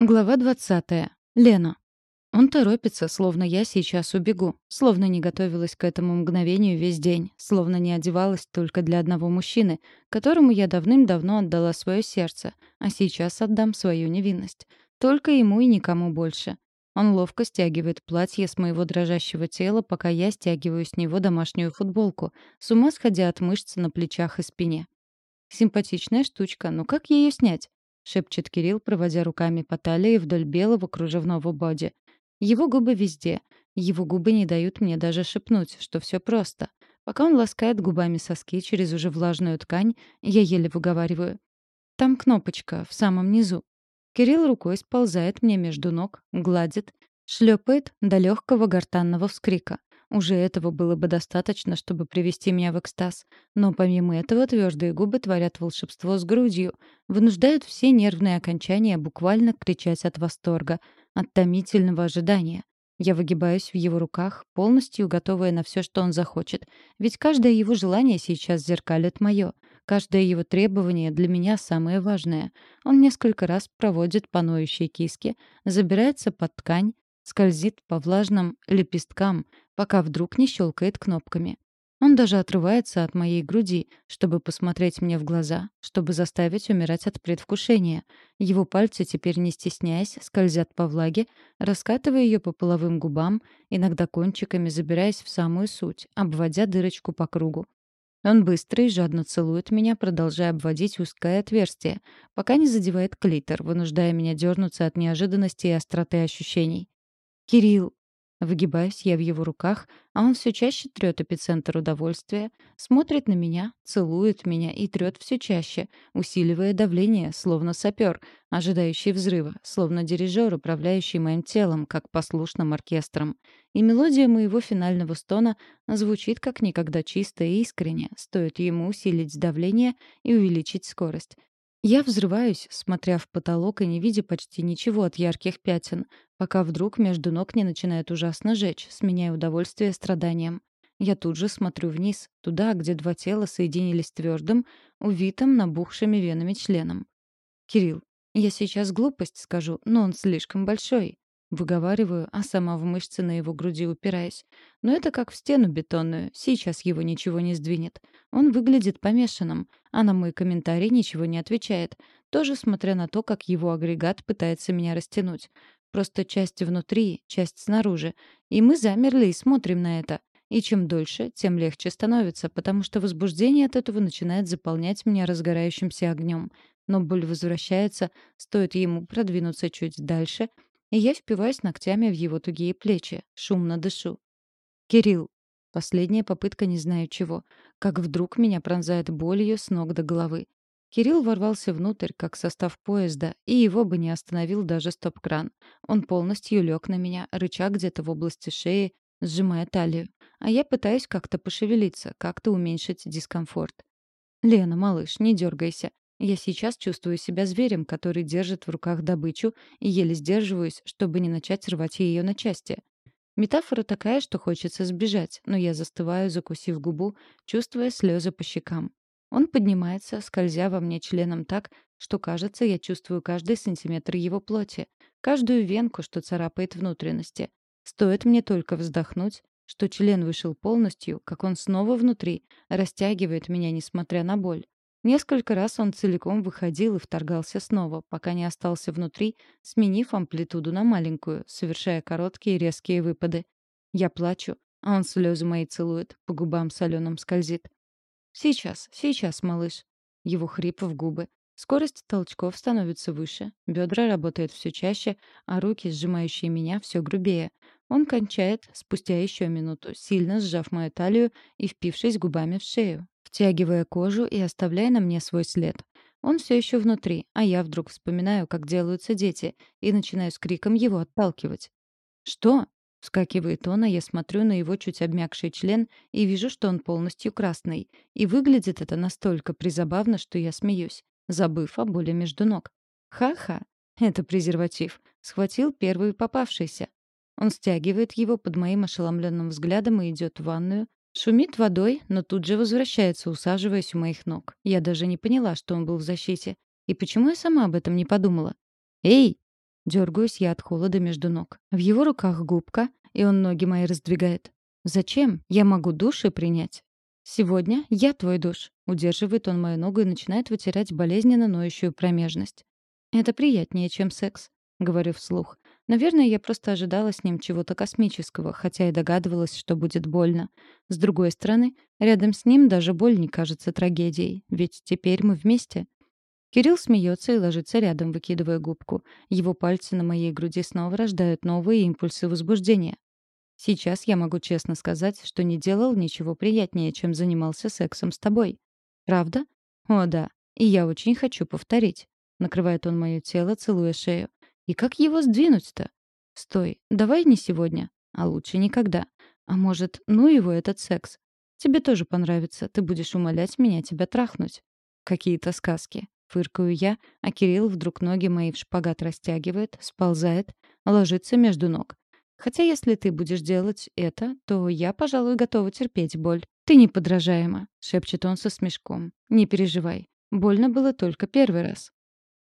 Глава 20. Лена. Он торопится, словно я сейчас убегу, словно не готовилась к этому мгновению весь день, словно не одевалась только для одного мужчины, которому я давным-давно отдала свое сердце, а сейчас отдам свою невинность. Только ему и никому больше. Он ловко стягивает платье с моего дрожащего тела, пока я стягиваю с него домашнюю футболку, с ума сходя от мышц на плечах и спине. Симпатичная штучка, но как ее снять? Шепчет Кирилл, проводя руками по талии вдоль белого кружевного боди. Его губы везде. Его губы не дают мне даже шепнуть, что все просто. Пока он ласкает губами соски через уже влажную ткань, я еле выговариваю. Там кнопочка, в самом низу. Кирилл рукой сползает мне между ног, гладит, шлепает до легкого гортанного вскрика. Уже этого было бы достаточно, чтобы привести меня в экстаз. Но помимо этого твердые губы творят волшебство с грудью, вынуждают все нервные окончания буквально кричать от восторга, от томительного ожидания. Я выгибаюсь в его руках, полностью готовая на все, что он захочет. Ведь каждое его желание сейчас зеркалит мое. Каждое его требование для меня самое важное. Он несколько раз проводит по ноющей забирается под ткань, скользит по влажным лепесткам, пока вдруг не щелкает кнопками. Он даже отрывается от моей груди, чтобы посмотреть мне в глаза, чтобы заставить умирать от предвкушения. Его пальцы, теперь не стесняясь, скользят по влаге, раскатывая ее по половым губам, иногда кончиками забираясь в самую суть, обводя дырочку по кругу. Он быстро и жадно целует меня, продолжая обводить узкое отверстие, пока не задевает клитор, вынуждая меня дернуться от неожиданности и остроты ощущений. «Кирилл!» Выгибаюсь я в его руках, а он все чаще трет эпицентр удовольствия, смотрит на меня, целует меня и трет все чаще, усиливая давление, словно сапер, ожидающий взрыва, словно дирижер, управляющий моим телом, как послушным оркестром. И мелодия моего финального стона звучит как никогда чисто и искренне, стоит ему усилить давление и увеличить скорость. Я взрываюсь, смотря в потолок и не видя почти ничего от ярких пятен, пока вдруг между ног не начинает ужасно жечь, сменяя удовольствие страданием. Я тут же смотрю вниз, туда, где два тела соединились твердым, увитым набухшими венами членом. «Кирилл, я сейчас глупость скажу, но он слишком большой. Выговариваю, а сама в мышцы на его груди упираясь. Но это как в стену бетонную. Сейчас его ничего не сдвинет. Он выглядит помешанным, а на мой комментарий ничего не отвечает. Тоже смотря на то, как его агрегат пытается меня растянуть. Просто часть внутри, часть снаружи. И мы замерли и смотрим на это. И чем дольше, тем легче становится, потому что возбуждение от этого начинает заполнять меня разгорающимся огнем. Но боль возвращается, стоит ему продвинуться чуть дальше — и я впиваюсь ногтями в его тугие плечи, шумно дышу. «Кирилл!» Последняя попытка не знаю чего. Как вдруг меня пронзает болью с ног до головы. Кирилл ворвался внутрь, как состав поезда, и его бы не остановил даже стоп-кран. Он полностью лег на меня, рыча где-то в области шеи, сжимая талию. А я пытаюсь как-то пошевелиться, как-то уменьшить дискомфорт. «Лена, малыш, не дергайся. Я сейчас чувствую себя зверем, который держит в руках добычу, и еле сдерживаюсь, чтобы не начать рвать ее на части. Метафора такая, что хочется сбежать, но я застываю, закусив губу, чувствуя слезы по щекам. Он поднимается, скользя во мне членом так, что, кажется, я чувствую каждый сантиметр его плоти, каждую венку, что царапает внутренности. Стоит мне только вздохнуть, что член вышел полностью, как он снова внутри, растягивает меня, несмотря на боль. Несколько раз он целиком выходил и вторгался снова, пока не остался внутри, сменив амплитуду на маленькую, совершая короткие резкие выпады. Я плачу, а он слезы мои целует, по губам соленым скользит. «Сейчас, сейчас, малыш». Его хрип в губы. Скорость толчков становится выше, бедра работают все чаще, а руки, сжимающие меня, все грубее. Он кончает спустя еще минуту, сильно сжав мою талию и впившись губами в шею, втягивая кожу и оставляя на мне свой след. Он все еще внутри, а я вдруг вспоминаю, как делаются дети, и начинаю с криком его отталкивать. «Что?» — вскакивает он, а я смотрю на его чуть обмякший член и вижу, что он полностью красный. И выглядит это настолько призабавно, что я смеюсь, забыв о боли между ног. «Ха-ха! Это презерватив. Схватил первый попавшийся. Он стягивает его под моим ошеломленным взглядом и идет в ванную, Шумит водой, но тут же возвращается, усаживаясь у моих ног. Я даже не поняла, что он был в защите. И почему я сама об этом не подумала? «Эй!» Дергаюсь я от холода между ног. В его руках губка, и он ноги мои раздвигает. «Зачем? Я могу души принять». «Сегодня я твой душ», — удерживает он мою ногу и начинает вытирать болезненно ноющую промежность. «Это приятнее, чем секс», — говорю вслух. Наверное, я просто ожидала с ним чего-то космического, хотя и догадывалась, что будет больно. С другой стороны, рядом с ним даже боль не кажется трагедией, ведь теперь мы вместе. Кирилл смеется и ложится рядом, выкидывая губку. Его пальцы на моей груди снова рождают новые импульсы возбуждения. Сейчас я могу честно сказать, что не делал ничего приятнее, чем занимался сексом с тобой. Правда? О, да. И я очень хочу повторить. Накрывает он моё тело, целуя шею. И как его сдвинуть-то? Стой, давай не сегодня, а лучше никогда. А может, ну его этот секс? Тебе тоже понравится, ты будешь умолять меня тебя трахнуть. Какие-то сказки. Фыркаю я, а Кирилл вдруг ноги мои в шпагат растягивает, сползает, ложится между ног. Хотя если ты будешь делать это, то я, пожалуй, готова терпеть боль. Ты неподражаема, шепчет он со смешком. Не переживай. Больно было только первый раз.